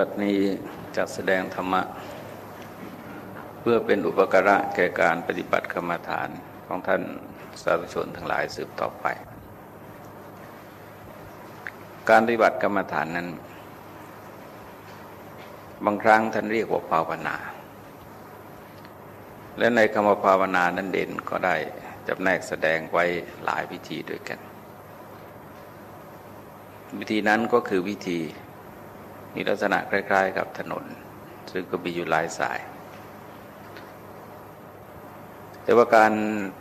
บัดนี้จะแสดงธรรมะ เพื่อเป็นอุปการะแก่การปฏิบัติกรรมฐานของท่านสาธุชนทั้งหลายสืบต่อไป การปฏิบัติกรรมฐานนั้น บางครั้งท่านเรียกว่าภาวนา และในคำว่าภาวนานั้นเด่นก็ได้จำแนกแสดงไว้หลายวิธีด้วยกัน วิธีนั้นก็คือวิธี มีลักษณะคล้าย ๆ กับถนน ซึ่งก็มีอยู่หลายสาย แต่ว่าการ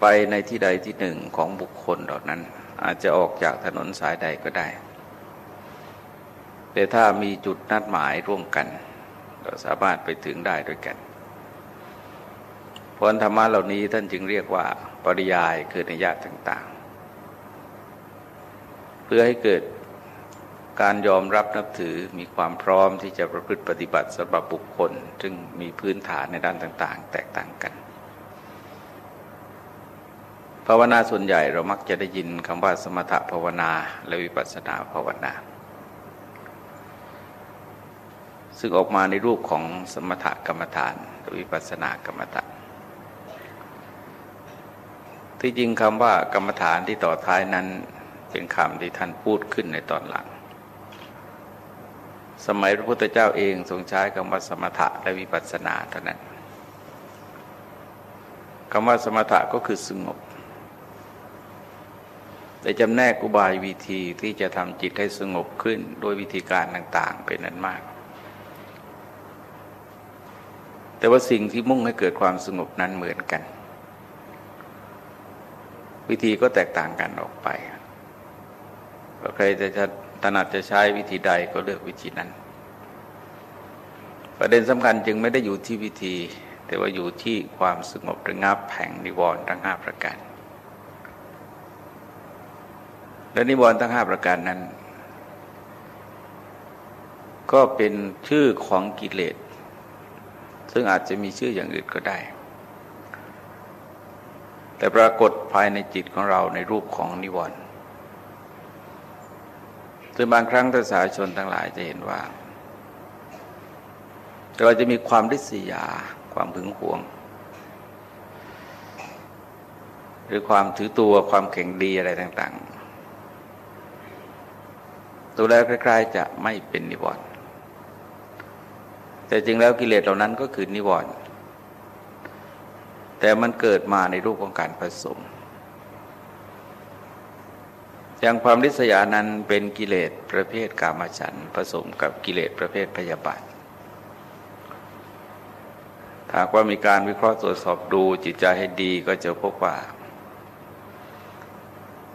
ไปในที่ใดที่หนึ่งของบุคคลเหล่านั้น อาจจะออกจากถนนสายใดก็ได้ แต่ถ้ามีจุดนัดหมายร่วมกันก็สามารถไปถึงได้ด้วยกันผลธรรมะเหล่านี้ท่านจึงเรียกว่าปริยายคือนิยะต่าง ๆ เพื่อให้เกิด การยอมรับนับถือมีความพร้อมที่จะประพฤติปฏิบัติสำหรับบุคคล ซึ่งมีพื้นฐานในด้านต่าง ๆ แตกต่างกัน ภาวนาส่วนใหญ่เรามักจะได้ยินคำว่าสมถภาวนาและวิปัสสนาภาวนา ซึ่งออกมาในรูปของสมถกรรมฐานหรือวิปัสสนากรรมฐานที่จริงคำว่ากรรมฐานที่ต่อท้ายนั้นเป็นคำที่ท่านพูดขึ้นในตอนหลัง สมัยพระพุทธเจ้าเองทรงใช้คำว่าสมถะและวิปัสสนาเท่านั้นคำว่าสมถะก็คือสงบ แต่จำแนกอุบายวิธีที่จะทำจิตให้สงบขึ้นโดยวิธีการต่างๆ เป็นนั้นมาก แต่ว่าสิ่งที่มุ่งให้เกิดความสงบนั้นเหมือนกัน วิธีก็แตกต่างกันออกไป ใครจะ ถนัดจะใช้วิธีใดก็เลือกวิธีนั้น ประเด็นสำคัญจึงไม่ได้อยู่ที่วิธี แต่ว่าอยู่ที่ความสงบระงับแห่งนิวรณ์ทั้งห้าประการ และนิวรณ์ทั้งห้าประการนั้น ก็เป็นชื่อของกิเลส ซึ่งอาจจะมีชื่ออย่างอื่นก็ได้แต่ปรากฏภายในจิตของเราในรูปของนิวรณ์ ซึ่งบางครั้งท่านสาชนทั้งหลายจะเห็นว่า เราจะมีความริษยา ความผึงหวง หรือความถือตัวความเข่งดีอะไรต่าง ๆ ตัวแล้วคล้ายๆจะไม่เป็นนิวรณ์แต่จริงแล้วกิเลสเหล่านั้นก็คือนิวรณ์แต่มันเกิดมาในรูปของการผสม อย่างความริษยานั้นเป็นกิเลสประเภทกามฉันผสมกับกิเลสประเภทพยาบาทหากว่ามีการวิเคราะห์ตรวจสอบดูจิตใจให้ดีก็จะพบว่า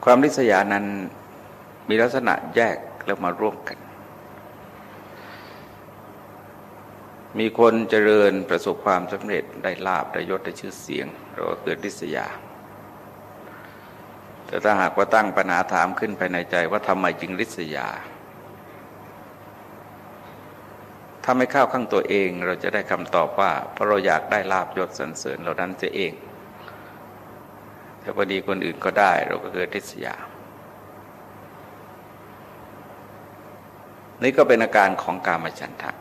ความริษยานั้นมีลักษณะแยกแล้วมาร่วมกัน มีคนเจริญประสบความสำเร็จได้ลาบได้ยศได้ชื่อเสียงเราก็เกิดริษยา แต่ถ้าหากว่าตั้งปัญหาถามขึ้นภายในใจว่าทำไมจึงริษยา ถ้าไม่เข้าข้างตัวเองเราจะได้คำตอบว่า เพราะเราอยากได้ลาบยศสรรเสริญเรานั้นจะเอง แต่พอดีคนอื่นก็ได้ เราก็เกิดริษยา นี่ก็เป็นอาการของการมฉันทะ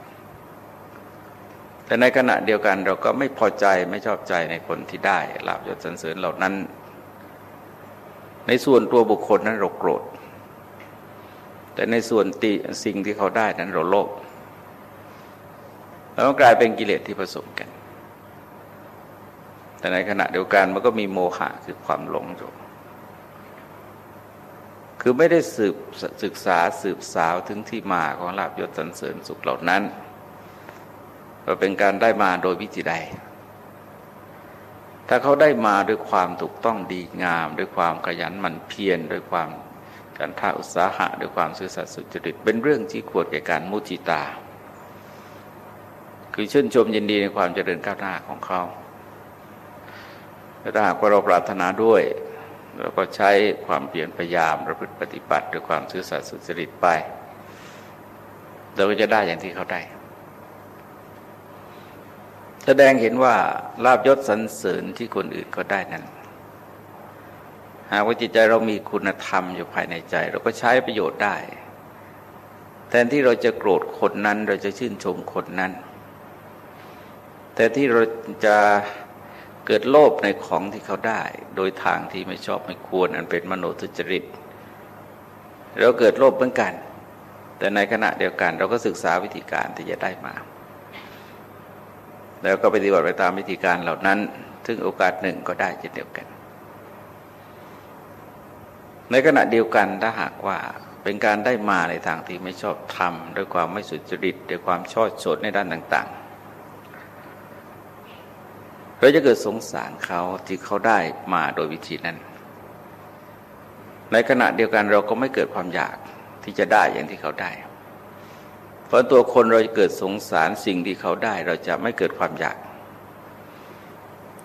แต่ในขณะเดียวกันเราก็ไม่พอใจไม่ชอบใจในคนที่ได้ลาบยศสรรเสริญเหล่านั้น ในส่วนตัวบุคคลนั้นเราโกรธ แต่ในส่วนติสิ่งที่เขาได้นั้นเราโลภแล้วกลายเป็นกิเลสที่ผสมกัน แต่ในขณะเดียวกันมันก็มีโมหะคือความหลงอยู่คือไม่ได้สืบศึกษาสืบสาวถึงที่มาของลาบยศสันเสริญสุขเหล่านั้นว่าเป็นการได้มาโดยวิธีใด ถ้าเขาได้มาด้วยความถูกต้องดีงาม ด้วยความขยันหมั่นเพียรด้วยความการท่าอุตสาหะด้วยความซื่อสัตย์สุจริต เป็นเรื่องที่ควรแก่การมุจิตา คือชื่นชมยินดีในความเจริญก้าวหน้าของเขาถ้าหากว่าเราปรารถนาด้วยเราก็ใช้ความเปลี่ยนพยายามประพฤติปฏิบัติด้วยความซื่อสัตย์สุจริตไปเราก็จะได้อย่างที่เขาได้ แสดงเห็นว่าลาบยศสรรเสริญที่คนอื่นก็ได้นั้น หากว่าจิตใจเรามีคุณธรรมอยู่ภายในใจ เราก็ใช้ประโยชน์ได้ แทนที่เราจะโกรธคนนั้นเราจะชื่นชมคนนั้น แต่ที่เราจะเกิดโลภในของที่เขาได้ โดยทางที่ไม่ชอบไม่ควร อันเป็นมโนทุจริต เราเกิดโลภเหมือนกัน แต่ในขณะเดียวกัน เราก็ศึกษาวิธีการที่จะได้มา แล้วก็ปฏิบัติไปตามวิธีการเหล่านั้น ซึ่งโอกาสหนึ่งก็ได้เช่นเดียวกัน ในขณะเดียวกันถ้าหากว่าเป็นการได้มาในทางที่ไม่ชอบทำด้วยความไม่สุจริตด้วยความชอบโฉดในด้านต่าง ๆ เราจะเกิดสงสารเขาที่เขาได้มาโดยวิธีนั้น ในขณะเดียวกันเราก็ไม่เกิดความอยากที่จะได้อย่างที่เขาได้ เพราะตัวคนเราจะเกิดสงสารสิ่งที่เขาได้เราจะไม่เกิดความอยาก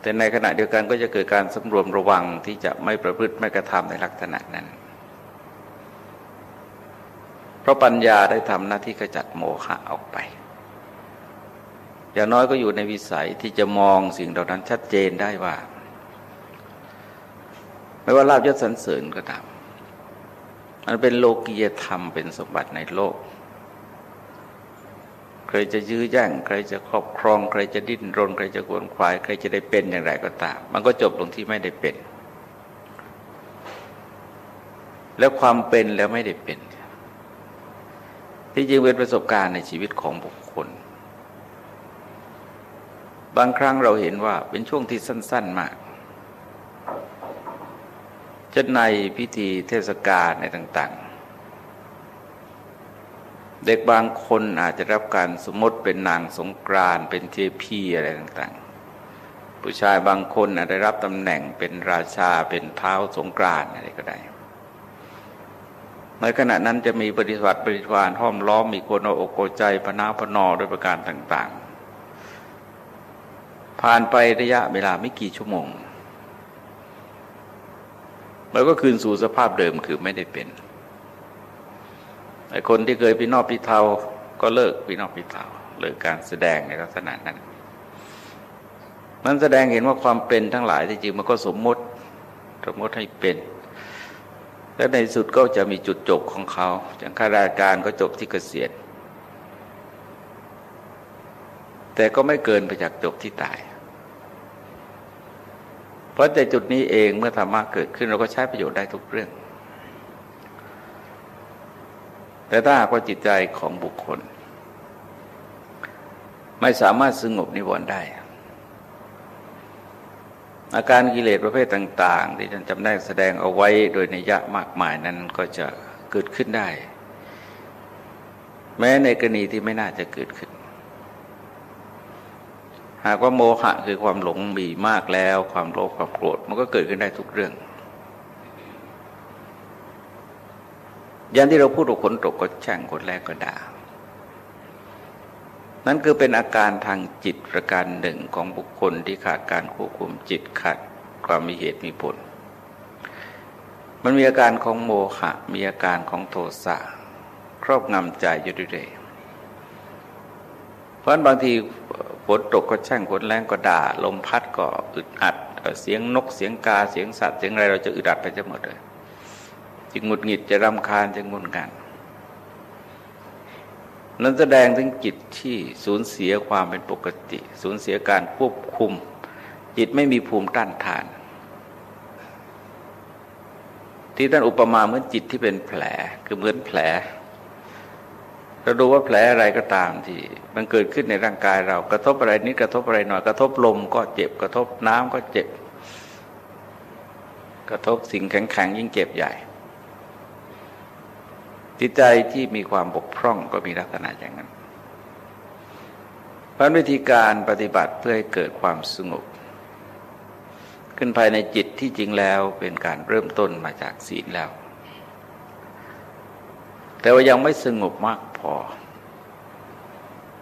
แต่ในขณะเดียวกันก็จะเกิดการสำรวมระวังที่จะไม่ประพฤติไม่กระทำในลักษณะนั้น เพราะปัญญาได้ทำหน้าที่ขจัดโมหะออกไป อย่างน้อยก็อยู่ในวิสัยที่จะมองสิ่งเหล่านั้นชัดเจนได้ว่า ไม่ว่าลาบยศสรรเสริญก็ตามมันเป็นโลกียธรรมเป็นสมบัติในโลก ใครจะยื้อแย่งใครจะครอบครอง ใครจะดิ้นรน ใครจะกวนควาย ใครจะได้เป็นอย่างไรก็ตาม มันก็จบลงที่ไม่ได้เป็น แล้วความเป็นแล้วไม่ได้เป็น ที่จริงเป็นประสบการณ์ในชีวิตของบุคคล บางครั้งเราเห็นว่าเป็นช่วงที่สั้น ๆมากจะในพิธีเทศกาลในต่างๆ เด็กบางคนอาจจะรับการสมมติเป็นนางสงกรานเป็นเทพีอะไรต่างๆ ผู้ชายบางคนอาจจะรับตำแหน่งเป็นราชาเป็นเท้าสงกรานอะไรก็ได้ในขณะนั้นจะมีบริษัทบริวารห้อมล้อมมีคนโอโกใจพนาพนอด้วยประการต่างๆ ผ่านไประยะเวลาไม่กี่ชั่วโมง แล้วก็คืนสู่สภาพเดิมคือไม่ได้เป็น ไอ้คนที่เคยพี่นอกพี่เทาก็เลิกพี่นอกพี่เทาเลิกการแสดงในลักษณะนั้นมันแสดงเห็นว่าความเป็นทั้งหลายที่จริงมันก็สมมติสมมติให้เป็นและในสุดก็จะมีจุดจบของเขาอย่างข้าราชการก็จบที่เกษียณแต่ก็ไม่เกินไปจากจบที่ตาย เพราะในจุดนี้เองเมื่อธรรมะเกิดขึ้นเราก็ใช้ประโยชน์ได้ทุกเรื่อง แต่ถ้าหากว่าจิตใจของบุคคล ไม่สามารถสงบนิวรณ์ได้ อาการกิเลสประเภทต่าง ๆ ที่ท่านจำแนกแสดงเอาไว้โดยในยะมากมายนั้นก็จะเกิดขึ้นได้ แม้ในกรณีที่ไม่น่าจะเกิดขึ้น หากว่าโมหะคือความหลงมีมากแล้ว ความโลภความโกรธมันก็เกิดขึ้นได้ทุกเรื่อง อย่างที่เราพูดว่าคนตกก็แช่งคนแรกก็ด่า นั่นคือเป็นอาการทางจิตประการหนึ่งของบุคคลที่ขาดการควบคุมจิตขาดความมีเหตุมีผล มันมีอาการของโมหะ มีอาการของโทสะครอบงำใจอยู่เรื่อยเพราะบางทีฝนตกก็แช่งฝนแรงก็ด่า ลมพัดก็อึดอัด เสียงนกเสียงกาเสียงสัตว์เสียงอะไรเราจะอึดอัดไปจะหมดเลย จึงหงุดหงิดจะรำคาญจะงุนกันนั้นแสดงถึงจิตที่สูญเสียความเป็นปกติ สูญเสียการควบคุม จิตไม่มีภูมิต้านทาน ที่ท่านอุปมาเหมือนจิตที่เป็นแผลคือเหมือนแผลเราดูว่าแผลอะไรก็ตามที่ มันเกิดขึ้นในร่างกายเรา กระทบอะไรนิดกระทบอะไรหน่อย กระทบลมก็เจ็บกระทบน้ำก็เจ็บ กระทบสิ่งแข็งๆยิ่งเจ็บใหญ่ จิตใจที่มีความบกพร่องก็มีลักษณะอย่างนั้นเพราะวิธีการปฏิบัติเพื่อให้เกิดความสงบขึ้นภายในจิตที่จริงแล้วเป็นการเริ่มต้นมาจากศีลแล้ว แต่ว่ายังไม่สงบมากพอ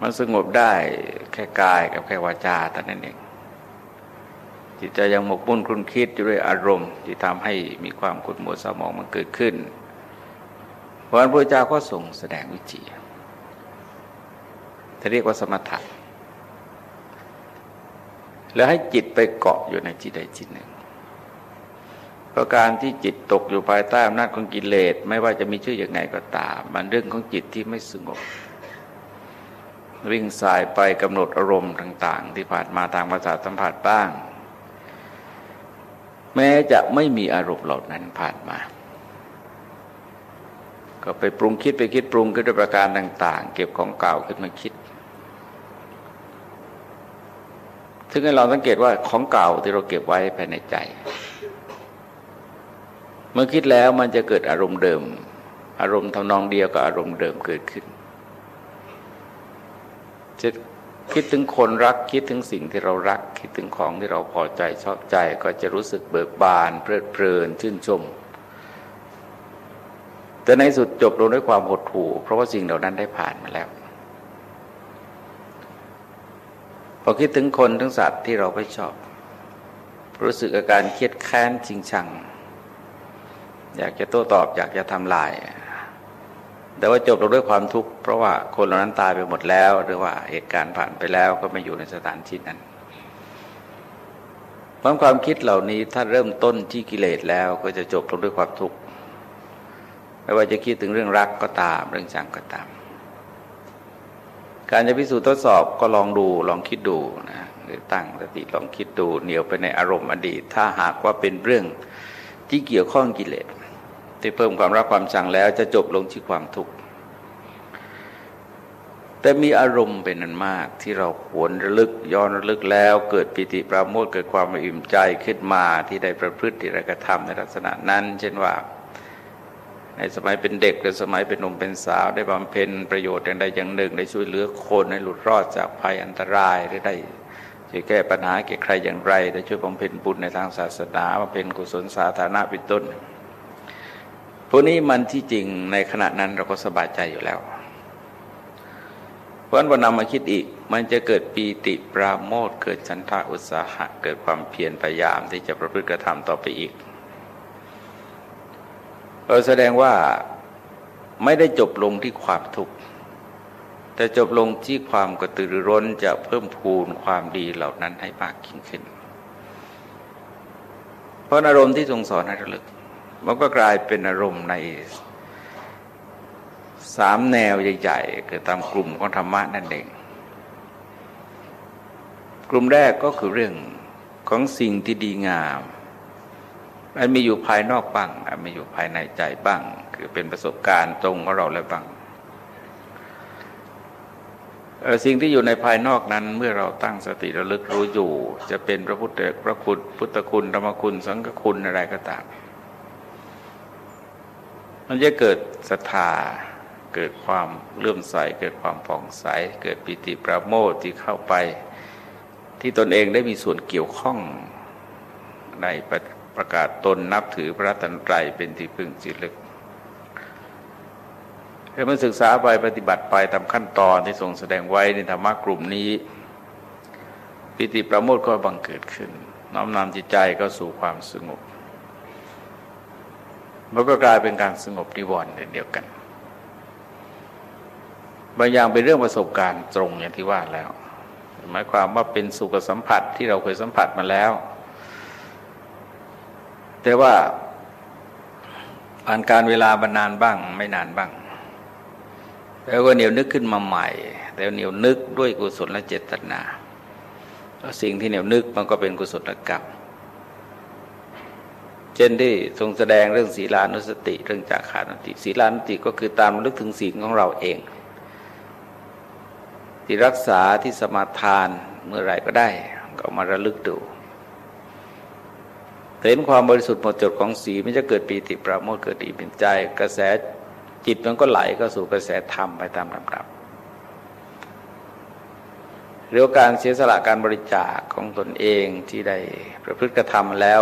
มันสงบได้แค่กายกับแค่วาจาเท่นั้นเองจิตใจยังหมกมุ่นคุนคิดอยู่ด้วยอารมณ์ ที่ทำให้มีความขุดหมดสมองมันเกิดขึ้น เพราะนั้นพระเจ้าก็ส่งแสดงวิจิจะเรียกว่าสมถะแล้วให้จิตไปเกาะอยู่ในจิตใดจิตหนึ่งเพราะการที่จิตตกอยู่ภายใต้อำนาจของกิเลสไม่ว่าจะมีชื่ออย่างไงก็ตาม มันเรื่องของจิตที่ไม่สงบวิ่งสายไปกำหนดอารมณ์ต่าง ๆ ที่ผ่านมาทางภาษาสัมผัสบ้าง แม้จะไม่มีอารมณ์เหล่านั้นผ่านมา ก็ไปปรุงคิดไปคิดปรุงขึ้นด้วยประการต่าง ๆ เก็บของเก่าขึ้นมาคิด ซึ่งให้เราสังเกตว่าของเก่าที่เราเก็บไว้ภายในใจ เมื่อคิดแล้วมันจะเกิดอารมณ์เดิม อารมณ์ทำนองเดียวกับอารมณ์เดิมเกิดขึ้น จะคิดถึงคนรักคิดถึงสิ่งที่เรารัก คิดถึงของที่เราพอใจชอบใจก็จะรู้สึกเบิกบาน เพลิดเพลินชื่นชม แต่ในสุดจบลงด้วยความหดหู่ เพราะว่าสิ่งเหล่านั้นได้ผ่านมาแล้ว พอคิดถึงคนทั้งสัตว์ที่เราไม่ชอบ รู้สึกอาการเครียดแค้นจริงชัง อยากจะโต้ตอบ อยากจะทำลาย แต่ว่าจบลงด้วยความทุกข์เพราะว่าคนเหล่านั้นตายไปหมดแล้ว หรือว่าเหตุการณ์ผ่านไปแล้วก็ไม่อยู่ในสถานที่นั้นความความคิดเหล่านี้ถ้าเริ่มต้นที่กิเลสแล้วก็จะจบลงด้วยความทุกข์ ไม่ว่าจะคิดถึงเรื่องรักก็ตาม เรื่องชังก็ตาม การจะพิสูจน์ทดสอบก็ลองดูลองคิดดูนะหรือตั้งสติลองคิดดูเหนียวไปในอารมณ์อดีต ถ้าหากว่าเป็นเรื่องที่เกี่ยวข้องกิเลสที่เพิ่มความรักความชังแล้วจะจบลงที่ความทุกข์แต่มีอารมณ์เป็นนันมากที่เราหวนระลึกย้อนระลึกแล้วเกิดปิติปราโมทเกิดความอิ่มใจขึ้นมาที่ได้ประพฤติที่ได้กระทำในลักษณะนั้น เช่นว่า ในสมัยเป็นเด็กหรือสมัยเป็นหนุ่มเป็นสาว ได้บำเพ็ญประโยชน์อย่างใดอย่างหนึ่ง ได้ช่วยเหลือคนให้หลุดรอดจากภัยอันตรายหรือได้ช่วยแก้ปัญหาแก่ใครอย่างไร ได้ช่วยบำเพ็ญบุญในทางศาสนาบำเพ็ญกุศลสาธารณะเป็นต้นพวกนี้มันที่จริงในขณะนั้นเราก็สบายใจอยู่แล้ว เพราะนั้นพอนำมาคิดอีก มันจะเกิดปีติปราโมทเกิดฉันทะอุตสาหะ เกิดความเพียรพยายามที่จะประพฤติกระทำต่อไปอีก แสดงว่าไม่ได้จบลงที่ความทุกข์แต่จบลงที่ความกระตือรือร้นจะเพิ่มพูนความดีเหล่านั้นให้มากยิ่งขึ้น เพราะอารมณ์ที่ทรงสอนให้ระลึก มันก็กลายเป็นอารมณ์ในสามแนวใหญ่ๆเกิดตามกลุ่มของธรรมะนั่นเอง กลุ่มแรกก็คือเรื่องของสิ่งที่ดีงาม มันมีอยู่ภายนอกบ้างมีอยู่ภายในใจบ้าง คือเป็นประสบการณ์ตรงของเราแล้วบ้างสิ่งที่อยู่ในภายนอกนั้นเมื่อเราตั้งสติระลึกรู้อยู่ จะเป็นพระพุทธพระคุณพุทธคุณธรรมคุณสังฆคุณอะไรก็ตามมันจะเกิดศรัทธาเกิดความเลื่อมใส เกิดความผ่องใส เกิดปิติประโมทที่เข้าไป ที่ตนเองได้มีส่วนเกี่ยวข้องใน ประกาศตนนับถือพระตันตรเป็นที่พึ่งจิตลึกเมื่อศึกษาไปปฏิบัติไปตามขั้นตอนที่ทรงแสดงไว้ในธรรมะกลุ่มนี้ ปิติประโมทก็บังเกิดขึ้น น้อมนำจิตใจก็สู่ความสงบมันก็กลายเป็นการสงบนิวรณ์เดียวกันบางอย่างเป็นเรื่องประสบการณ์ตรงอย่างที่ว่าแล้ว หมายความว่าเป็นสุขสัมผัสที่เราเคยสัมผัสมาแล้ว แต่ว่าผ่านการเวลาบานานบ้าง ไม่นานบ้าง แล้วก็เหนียวนึกขึ้นมาใหม่ แต่เหนียวนึกด้วยกุศลและเจตนาสิ่งที่เหนียวนึกมันก็เป็นกุศลกรรมเช่นที่ทรงแสดงเรื่องศีลานุสติ เรื่องจากขานุติศีลานุสติก็คือตามลึกถึงศีลของเราเอง ที่รักษาที่สมาทานเมื่อไรก็ได้ ก็มาระลึกดู เห็นความบริสุทธิ์หมดจดของสีมันจะเกิดปีติปราโมทเกิดอีเป็นใจ กระแสจิตมันก็ไหลก็สู่กระแสธรรมไปตามลำดับเรื่องการเสียสละการบริจาคของตนเองที่ได้ประพฤติกระทำแล้ว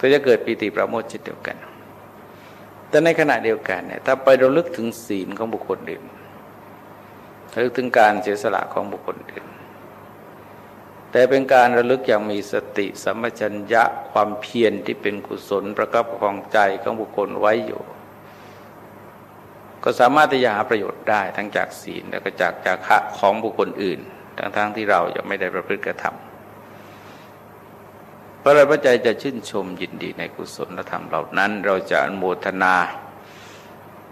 ก็จะเกิดปีติปราโมทจิตเดียวกัน แต่ในขณะเดียวกันเนี่ยถ้าไประลึกถึงศีลของบุคคลอื่นระลึกถึงการเสียสละของบุคคลอื่น แต่เป็นการระลึกอย่างมีสติสัมปชัญญะความเพียรที่เป็นกุศลประกับของใจของบุคคลไว้อยู่ ก็สามารถที่จะหาประโยชน์ได้ทั้งจากศีลและก็จากจากะของบุคคลอื่น ทั้งๆทที่เรายังไม่ได้ประพฤติกระทำเพราะราพระใจจะชื่นชมยินดีในกุศลธรรมเหล่านั้น เราจะอนโมทนา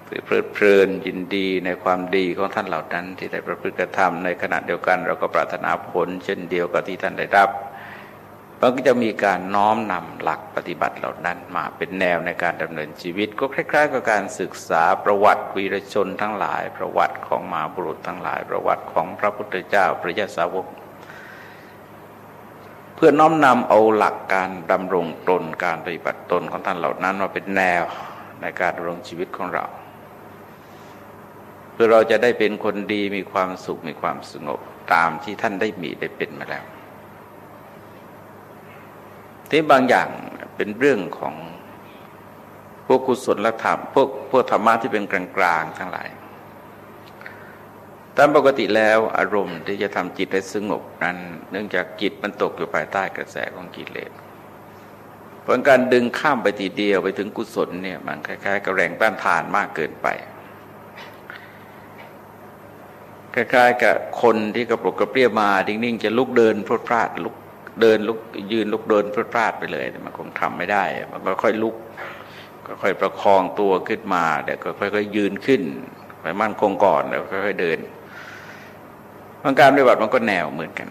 เพลิดเพลินยินดีในความดีของท่านเหล่านั้น ที่ได้ประพฤติกระทำในขณะเดียวกัน เราก็ปรารถนาผล เช่นเดียวกับที่ท่านได้รับมันก็จะมีการน้อมนำหลักปฏิบัติเหล่านั้นมาเป็นแนวในการดำเนินชีวิต ก็คล้าย ๆ กับการศึกษาประวัติวีรชนทั้งหลาย ประวัติของมหาบุรุษทั้งหลาย ประวัติของพระพุทธเจ้าพระยาสาวก เพื่อน้อมนำเอาหลักการดำรงตนการปฏิบัติตนของท่านเหล่านั้นมาเป็นแนวในการดำรงชีวิตของเรา พื่อเราจะได้เป็นคนดีมีความสุขมีความสงบตามที่ท่านได้มีได้เป็นมาแล้วที่บางอย่างเป็นเรื่องของพวกกุศลธรรมพวกพวกธรรมะที่เป็นกลางๆทั้งหลาย ตามปกติแล้วอารมณ์ที่จะทำจิตให้สงบนั้น เนื่องจากจิตมันตกอยู่ภายใต้กระแสของกิเลสผลการดึงข้ามไปทีเดียวไปถึงกุศลเนี่ยมันคล้ายๆกับแรงต้านทานมากเกินไป คล้ายๆ กับคนที่กระปรกกระเปรี้ยมานิ่งๆจะลุกเดินพลดพลาดลุกเดินลุกยืนลุกเดินพลาดไปเลยมันคงทำไม่ได้ มันก็ค่อยลุกก็ค่อยประคองตัวขึ้นมาเดี๋ยวก็ค่อยๆยืนขึ้นไปมั่นคงก่อนแล้วค่อยๆเดินมันการปฏิบัติมันก็แนวเหมือนกัน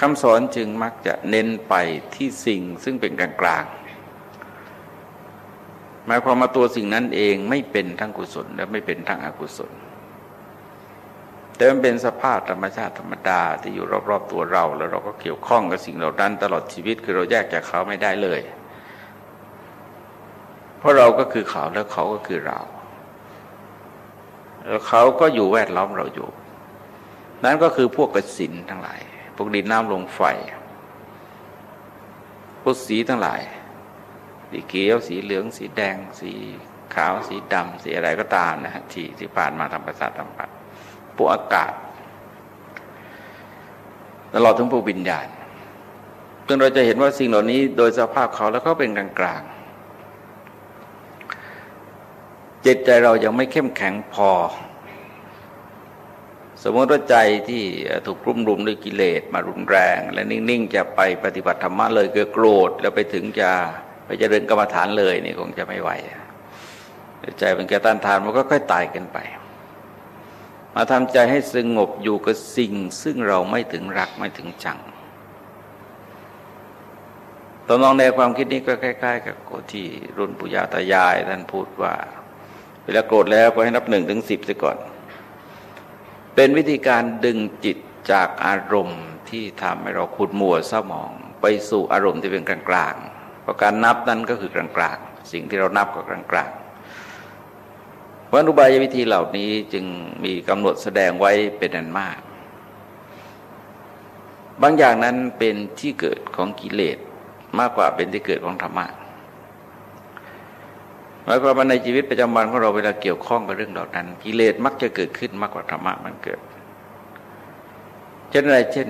คำสอนจึงมักจะเน้นไปที่สิ่งซึ่งเป็นกลางๆหมายความมาตัวสิ่งนั้นเองไม่เป็นทั้งกุศลและไม่เป็นทั้งอกุศล แต่มันเป็นสภาพธรรมชาติธรรมดาที่อยู่รอบๆตัวเรา แล้วเราก็เกี่ยวข้องกับสิ่งเหล่านั้นตลอดชีวิตคือเราแยกจากเขาไม่ได้เลย เพราะเราก็คือเขาแล้วเขาก็คือเรา แล้วเขาก็อยู่แวดล้อมเราอยู่ นั้นก็คือพวกกสินทั้งหลายพวกดินน้ำลงไฟพวกสีทั้งหลาย สีเขียวสีเหลือง สีแดง สีขาวสีดำสีอะไรก็ตามนะฮะที่ที่ผ่านมาทำประสาททำปัด พวกอากาศตลอดถึงพวกวิญญาณจนเราจะเห็นว่าสิ่งเหล่านี้โดยสภาพเขาแล้วก็เป็นกลางกลางจิตใจเรายังไม่เข้มแข็งพอ สมมติว่าใจที่ถูกรุ่มรุมด้วยกิเลสมารุนแรง และนิ่ง ๆ จะไปปฏิบัติธรรมะเลยเกิดโกรธ แล้วไปถึงจะไปเจริญกรรมฐานเลยนี่คงจะไม่ไหวใจเป็นแกต้านทานมันก็ค่อยตายกันไป มาทำใจให้สงบอยู่กับสิ่ง ซึ่งเราไม่ถึงรักไม่ถึงจังตอนมองในความคิดนี้ก็คล้ายๆกับที่รุ่นปุยาตายายท่านพูดว่า เวลาโกรธแล้วก็ให้นับหนึ่งถึงสิบซะก่อน เป็นวิธีการดึงจิตจากอารมณ์ที่ทำให้เราขุดมัวเศร้าหมอง ไปสู่อารมณ์ที่เป็นกลางๆเพราะการนับนั้นก็คือกลางๆ สิ่งที่เรานับก็กลางๆ วันุบายวิธีเหล่านี้จึงมีกำหนดแสดงไว้เป็นอันมาก บางอย่างนั้นเป็นที่เกิดของกิเลสมากกว่าเป็นที่เกิดของธรรมะหมายความว่าในชีวิตประจำวันของเราเวลาเกี่ยวข้องกับเรื่องเหล่านั้น กิเลสมักจะเกิดขึ้นมากกว่าธรรมะมันเกิด เช่นอะไรเช่น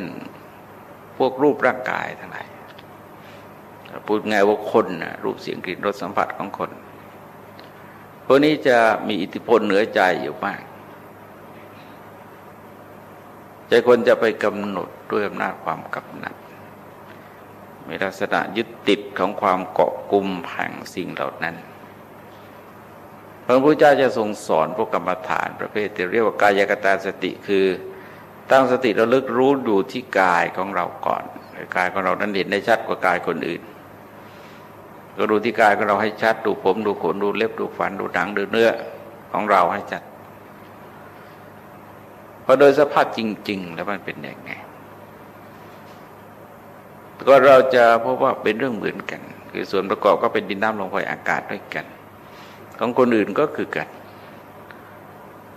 พวกรูปร่างกายทั้งหลายพูดไงว่าคนนะรูปเสียงกลิ่นรสสัมผัสของคน พวกนี้จะมีอิทธิพลเหนือใจอยู่มาก ใจคนจะไปกำหนดด้วยอำนาจความกำหนัด มีลักษณะยึดติดของความเกาะกลุ่มแห่งสิ่งเหล่านั้นพระพุทธเจ้าจะทรงสอนพวกกรรมฐานประเภทที่เรียกว่ากายกตาสติคือ ตั้งสติระลึกรู้ดูที่กายของเราก่อนกายของเรานั้นเห็นได้ชัดกว่ากายคนอื่น ก็ดูที่กายของเราให้ชัด ดูผมดูขนดูเล็บดูฟันดูหนังดูเนื้อของเราให้ชัดเพราะโดยสภาพจริง ๆ แล้วมันเป็นยังไง ก็เราจะพบว่าเป็นเรื่องเหมือนกัน คือส่วนประกอบก็เป็นดินน้ำลมไฟอากาศด้วยกัน ของคนอื่นก็คือกัน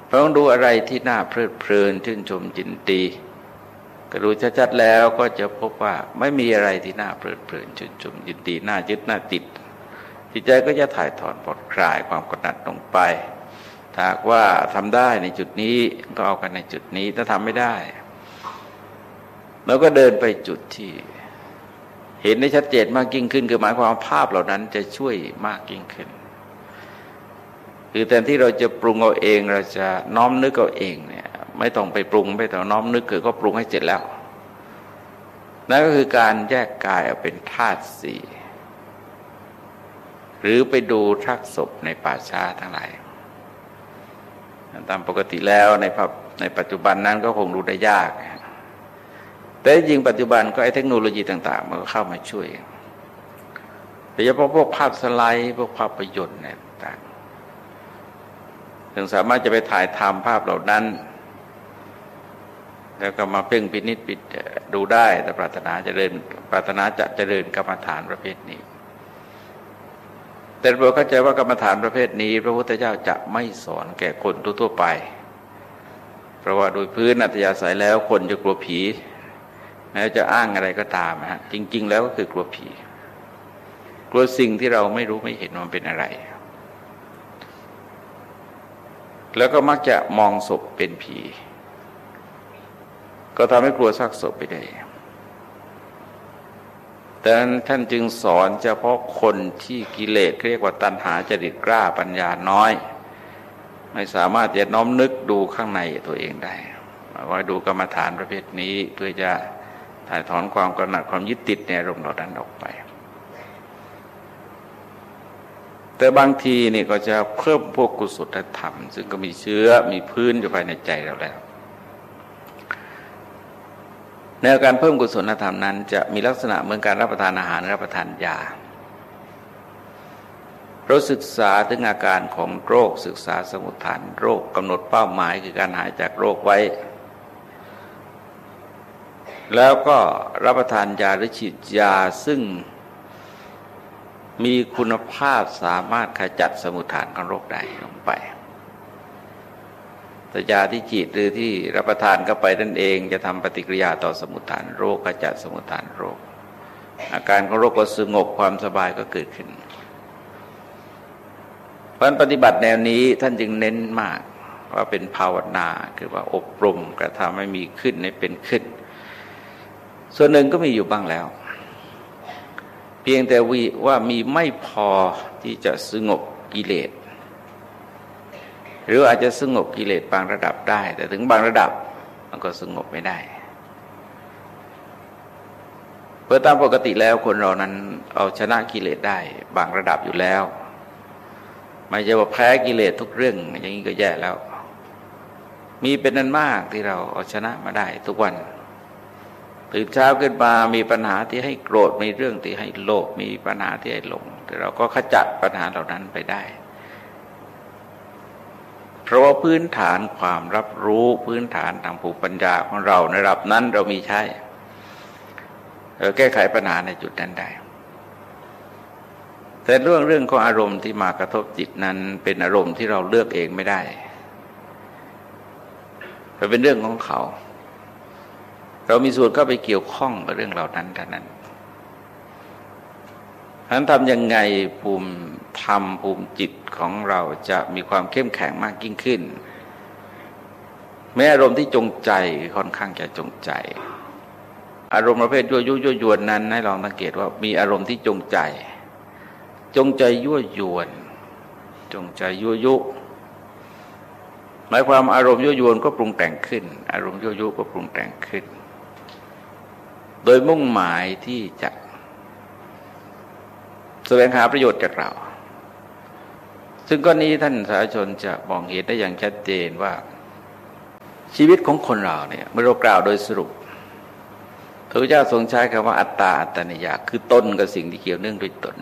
เราต้องดูอะไรที่น่าเพลิดเพลินชื่นชมจินตี ก็ดูชัดๆแล้วก็จะพบว่าไม่มีอะไรที่น่าเพลิดเพลินชุนชุมยินดีน่ายึดน่าติด จิตใจก็จะถ่ายถอนปลดคลายความกดดันลงไปถ้าว่าทำได้ในจุดนี้ก็เอากันในจุดนี้ถ้าทำไม่ได้เราก็เดินไปจุดที่ เห็นได้ชัดเจนมากยิ่งขึ้น คือหมายความภาพเหล่านั้นจะช่วยมากยิ่งขึ้น คือแทนที่เราจะปรุงเอาเองเราจะน้อมนึกเอาเองเนี่ย ไม่ต้องไปปรุงไม่ต้องน้อมนึกเกิดก็ปรุงให้เสร็จแล้วนั่นก็คือการแยกกายออกเป็นธาตุสี่หรือไปดูทักศพในป่าช้าทั้งหลายตามปกติแล้วในในปัจจุบันนั้นก็คงดูได้ยาก แต่จริงปัจจุบันก็ไอ้เทคโนโลยีต่าง ๆ มันก็เข้ามาช่วยโดยเฉพาะพวกภาพสไลด์พวกภาพยนตร์เนี่ยต่างถึงสามารถจะไปถ่ายทำภาพเหล่านั้น แล้วก็มาเพ่งพินิจปิดดูได้ แต่ปรารถนาจะเดินปรารถนาจะเจริญกรรมฐานประเภทนี้ แต่เราเข้าใจว่ากรรมฐานประเภทนี้ พระพุทธเจ้าจะไม่สอนแก่คนทั่วไป เพราะว่าโดยพื้นอัตยาศัยแล้วคนจะกลัวผีแม้จะอ้างอะไรก็ตามฮะจริง ๆ แล้วก็คือกลัวผี กลัวสิ่งที่เราไม่รู้ไม่เห็นมันเป็นอะไร แล้วก็มักจะมองศพเป็นผี ก็ทำให้กลัวซากศพไปได้แต่ท่านจึงสอนเฉพาะคนที่กิเลสเรียกว่าตัณหาจริตกล้าปัญญาน้อย ไม่สามารถจะน้อมนึกดูข้างในตัวเองได้ว่าดูกรรมฐานประเภทนี้เพื่อจะถ่ายถอนความกำหนัดความยึดติดในอารมณ์เหล่านั้นออกไป แต่บางทีนี่ก็จะเพิ่มพวกกุศลธรรม ซึ่งก็มีเชื้อมีพื้นอยู่ภายในใจเราแล้ว ในการเพิ่มกุศลธรรมนั้น จะมีลักษณะเหมือนการรับประทานอาหารรับประทานยาเราศึกษาถึงอาการของโรคศึกษาสมุทฐานโรคกำหนดเป้าหมายคือการหายจากโรคไว้ แล้วก็รับประทานยาหรือฉีดยาซึ่งมีคุณภาพสามารถขจัดสมุทฐานของโรคได้ลงไป แต่ยาที่จีดหรือที่รับประทานเข้าไปนั่นเองจะทำปฏิกิริยาต่อสมุทฐานโรคกระจัดสมุทฐานโรค อาการของโรคก็สงบความสบายก็เกิดขึ้นเพราะปฏิบัติแนวนี้ท่านจึงเน้นมากว่าเป็นภาวนาคือว่าอบรมกระทำให้มีขึ้นในเป็นขึ้น ส่วนหนึ่งก็มีอยู่บ้างแล้ว เพียงแต่ว่ามีไม่พอที่จะสงบกิเลส หรืออาจจะสงบกิเลสบางระดับได้ แต่ถึงบางระดับมันก็สงบไม่ได้เพื่อตามปกติแล้วคนเรานั้นเอาชนะกิเลสได้บางระดับอยู่แล้วไม่ใช่ว่าแพ้กิเลสทุกเรื่อง อย่างนี้ก็แย่แล้ว มีเป็นนั้นมากที่เราเอาชนะมาได้ทุกวันตื่นเช้าขึ้นมามีปัญหาที่ให้โกรธมีเรื่องที่ให้โลภมีปัญหาที่ให้หลงแต่เราก็ขจัดปัญหาเหล่านั้นไปได้ ราะว่าพื้นฐานความรับรู้พื้นฐานทางภูมิปัญญาของเราในระดับนั้นเรามีใช้แก้ไขปัญหาในจุดนั้นได้ แต่เรื่องเรื่องของอารมณ์ที่มากระทบจิตนั้น เป็นอารมณ์ที่เราเลือกเองไม่ได้เป็นเรื่องของเขา เรามีส่วนเข้าไปเกี่ยวข้องกับเรื่องเหล่านั้นเท่านั้นฉะนั้นทำยังไงภูมิ ธรรมภูมิจิตของเราจะมีความเข้มแข็งมากยิ่งขึ้น แม้อารมณ์ที่จงใจค่อนข้างจะจงใจ อารมณ์ประเภทยั่วยุยั่วยวนนั้นให้ลองสังเกตว่ามีอารมณ์ที่จงใจ จงใจยั่วยวน จงใจยั่วยุหมายความอารมณ์ยั่วยวนก็ปรุงแต่งขึ้น อารมณ์ยั่วยุก็ปรุงแต่งขึ้น โดยมุ่งหมายที่จะแสวงหาประโยชน์จากเรา ซึ่งก้อนนี้ท่านสาธารณชนจะมองเห็นได้อย่างชัดเจนว่า ชีวิตของคนเราเนี่ยเมื่อเรากล่าวโดยสรุปพระพุทธเจ้าทรงใช้คำว่าอัตตาอัตนิยาคือตนกับสิ่งที่เกี่ยวเนื่องด้วยตน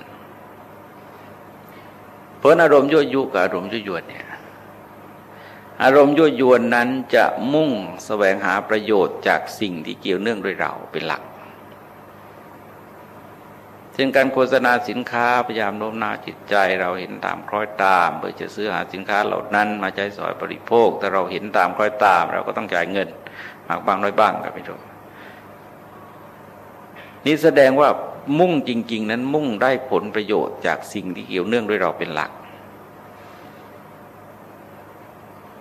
เพราะอารมณ์ยั่วยุกับอารมณ์ยั่วยวนเนี่ยอารมณ์ยั่วยวนนั้นจะมุ่งแสวงหาประโยชน์จากสิ่งที่เกี่ยวเนื่องด้วยเราเป็นหลัก ช่นการโฆษณาสินค้าพยายามโน้มน้าวจิตใจ เราเห็นตามคล้อยตาม เพื่อจะซื้อหาสินค้าเหล่านั้น มาใช้สอยบริโภค แต่เราเห็นตามคล้อยตาม เราก็ต้องจ่ายเงินมากบางน้อยบ้างกับพี่น้องนี่แสดงว่ามุ่งจริง ๆ นั้นมุ่งได้ผลประโยชน์จากสิ่งที่เกี่ยวเนื่องด้วยเราเป็นหลัก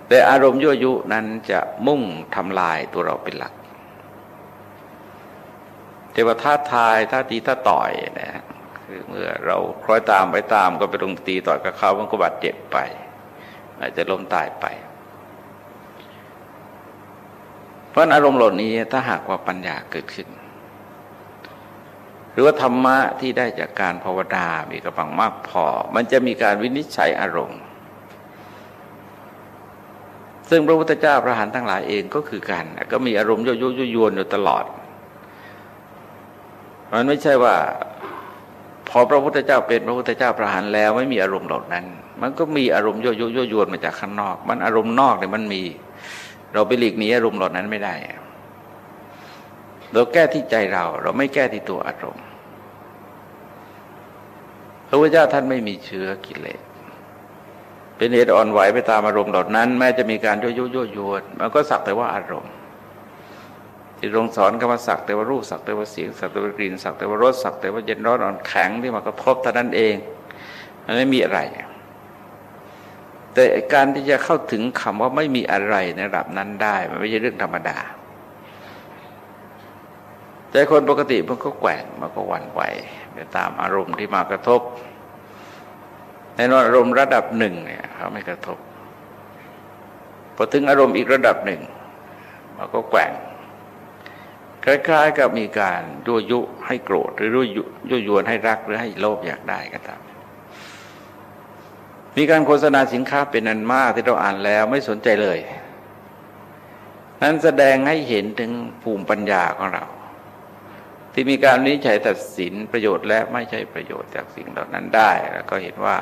แต่อารมณ์ยั่วยุนั้นจะมุ่งทำลายตัวเราเป็นหลัก แต่ว่าท้าทายท้าตีท้าต่อยนะคือเมื่อเราคล้อยตามไปตามก็ไปลงตีต่อยกับเขามันก็บาดเจ็บไป อาจจะล้มตายไป เพราะอารมณ์เหล่านี้ถ้าหากว่าปัญญาเกิดขึ้นรือว่าธรรมะที่ได้จากการภาวนามีกำลังมากพอ มันจะมีการวินิจฉัยอารมณ์ ซึ่งพระพุทธเจ้าพระหันทั้งหลายเองก็คือกันก็มีอารมณ์โยโยโยโยนอยู่ตลอด มันไม่ใช่ว่า พอพระพุทธเจ้าเป็นพระพุทธเจ้าพระหันแล้วไม่มีอารมณ์เหล่านั้น มันก็มีอารมณ์โยโยโยโยนมาจากข้างนอก มันอารมณ์นอกเนี่ยมันมี เราไปหลีกหนีอารมณ์เหล่านั้นไม่ได้เราแก้ที่ใจเรา เราไม่แก้ที่ตัวอารมณ์พระพุทธเจ้าท่านไม่มีเชื้อกิเลสเป็นเหตุอ่อนไหวไปตามอารมณ์เหล่านั้น แม้จะมีการโยโยโยโยนมันก็สักแต่ว่าอารมณ์ ที่ทรงสอนคำว่าสักแต่ว่ารูปสักแต่ว่าเสียงสักแต่ว่ากลิ่นสักแต่ว่ารสสักแต่ว่าเย็นร้อนอ่อนแข็งที่มากระทบเท่านั้นเองมันไม่มีอะไร แต่การที่จะเข้าถึงคำว่าไม่มีอะไรในระดับนั้นได้ มันไม่ใช่เรื่องธรรมดาใจคนปกติมันก็แกว่งมันก็วันไหวไปตามอารมณ์ที่มากระทบในนอารมณ์ระดับหนึ่งเนี่ยเขาไม่กระทบพอถึงอารมณ์อีกระดับหนึ่งมันก็แกว่ง คล้าย ๆ กับมีการยั่วยุให้โกรธ หรือยั่วยวนให้รักหรือให้โลภอยากได้ก็ตามมีการโฆษณาสินค้าเป็นนันมากที่เราอ่านแล้วไม่สนใจเลย นั้นแสดงให้เห็นถึงภูมิปัญญาของเรา ที่มีการนิจัยตัดสินประโยชน์และไม่ใช่ประโยชน์จากสิ่งเหล่านั้นได้ แล้วก็เห็นว่า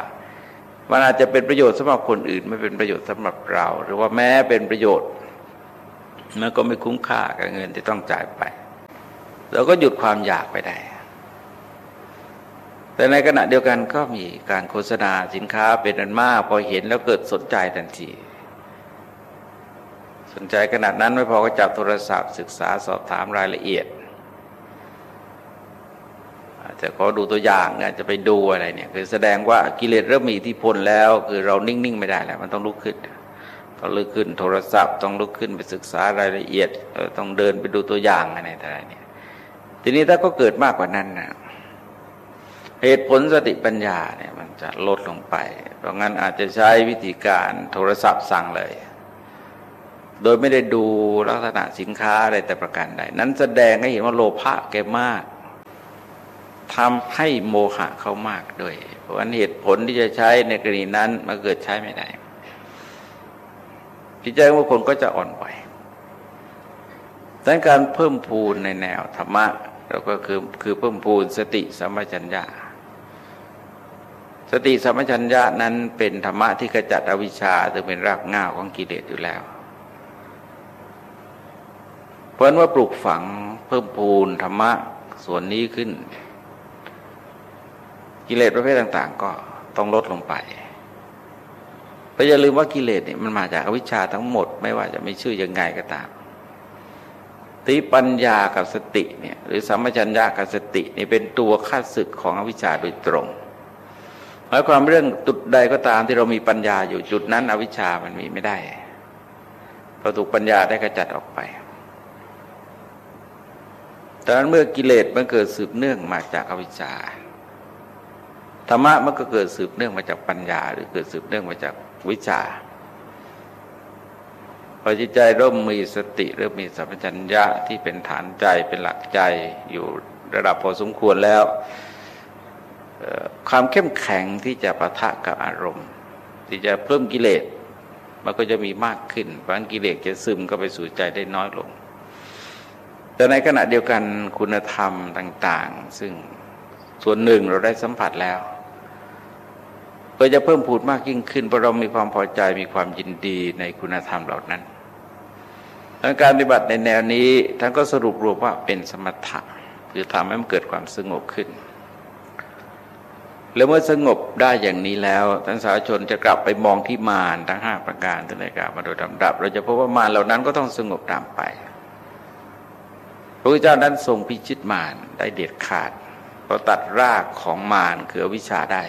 มันอาจจะเป็นประโยชน์สำหรับคนอื่น ไม่เป็นประโยชน์สำหรับเรา หรือว่าแม้เป็นประโยชน์ มันก็ไม่คุ้มค่ากับเงินที่ต้องจ่ายไป เราก็หยุดความอยากไปได้ แต่ในขณะเดียวกันก็มีการโฆษณาสินค้าเป็นอันมาก พอเห็นแล้วเกิดสนใจทันที สนใจขนาดนั้นไม่พอก็จับโทรศัพท์ศึกษาสอบถามรายละเอียดจะขอดูตัวอย่างจะไปดูอะไรเนี่ย คือแสดงว่ากิเลสเริ่มมีอิทธิพลแล้ว คือเรานิ่ง ๆ ไม่ได้แล้ว มันต้องลุกขึ้น ต้องลุกขึ้นโทรศัพท์ ต้องลุกขึ้นไปศึกษารายละเอียด ต้องเดินไปดูตัวอย่างอะไรต่างๆเนี่ยทีนี้ถ้าก็เกิดมากกว่านั้นนะเหตุผลสติปัญญาเนี่ยมันจะลดลงไป เพราะงั้นอาจจะใช้วิธีการโทรศัพท์สั่งเลย โดยไม่ได้ดูลักษณะสินค้าอะไรแต่ประการใด นั้นแสดงให้เห็นว่าโลภะแกมากทำให้โมหะเขามากด้วย เพราะว่าเหตุผลที่จะใช้ในกรณีนั้นมาเกิดใช้ไม่ได้ จิตใจของคนก็จะอ่อนไหวดังการเพิ่มพูนในแนวธรรมะเราก็คือคือเพิ่มพูนสติสัมปชัญญะสติสัมปชัญญะนั้นเป็นธรรมะที่กระจัดอวิชชาซึ่งเป็นรากง่าของกิเลสอยู่แล้ว เพราะว่าปลูกฝังเพิ่มพูนธรรมะส่วนนี้ขึ้น กิเลสประเภทต่าง ๆ ก็ต้องลดลงไป เพราะอย่าลืมว่ากิเลสเนี่ยมันมาจากอวิชชาทั้งหมด ไม่ว่าจะไม่ชื่อยังไงก็ตามตีปัญญากับสติเนี่ยหรือสัมปชัญญะกับสตินี่เป็นตัวข้าศึกของอวิชชาโดยตรงหมายความเรื่องจุดใดก็ตามที่เรามีปัญญาอยู่จุดนั้น อวิชชามันมีไม่ได้เราะถูกปัญญาได้กระจัดออกไปดังนั้นเมื่อกิเลสมันเกิดสืบเนื่องมาจากอวิชชาธรรมะมันก็เกิดสืบเนื่องมาจากปัญญา หรือเกิดสืบเนื่องมาจาก วิชาพอจิตใจเริ่มมีสติเริ่มมีสัมปชัญญะที่เป็นฐานใจเป็นหลักใจอยู่ระดับพอสมควรแล้ว ความเข้มแข็งที่จะประทะกับอารมณ์ ที่จะเพิ่มกิเลสมันก็จะมีมากขึ้นเพราะนั้นกิเลสจะซึมก็ไปสู่ใจได้น้อยลง แต่ในขณะเดียวกันคุณธรรมต่าง ๆ ซึ่งส่วนหนึ่งเราได้สัมผัสแล้ว ก็จะเพิ่มพูดมากยิ่งขึ้นเพราะเรามีความพอใจมีความยินดีในคุณธรรมเหล่านั้นการปฏิบัติในแนวนี้ท่านก็สรุปรวมว่าเป็นสมถะคือทำให้มันเกิดความสงบขึ้น แล้วเมื่อสงบได้อย่างนี้แล้วท่านสาชนจะกลับไปมองที่มารทั้งห้าประการที่ได้กล่าวมาโดยลำดับ เราจะพบว่ามารเหล่านั้นก็ต้องสงบตามไปพระพุทธเจ้านั้นทรงพิชิตมารได้เด็ดขาดเพราะตัดรากของมารคือวิชาได้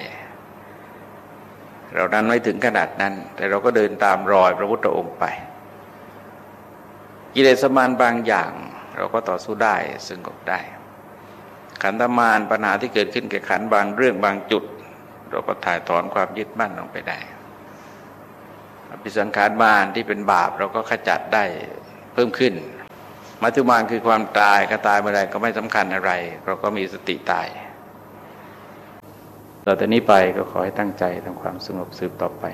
เรานั้นไม่ถึงขนาดนั้น แต่เราก็เดินตามรอยพระพุทธองค์ไป กิเลสมานบางอย่าง เราก็ต่อสู้ได้สงบได้ ขันธมารปัญหาที่เกิดขึ้นแก่ขันบางเรื่องบางจุด เราก็ถ่ายถอนความยึดมั่นลงไปได้อภิสังขารมารที่เป็นบาปเราก็ขจัดได้เพิ่มขึ้นมัจจุบันคือความตายก็ตายเมื่อไรก็ไม่สำคัญอะไร เราก็มีสติตาย ต่อตอนนี้ไปก็ขอให้ตั้งใจทำความสงบสืบต่อไป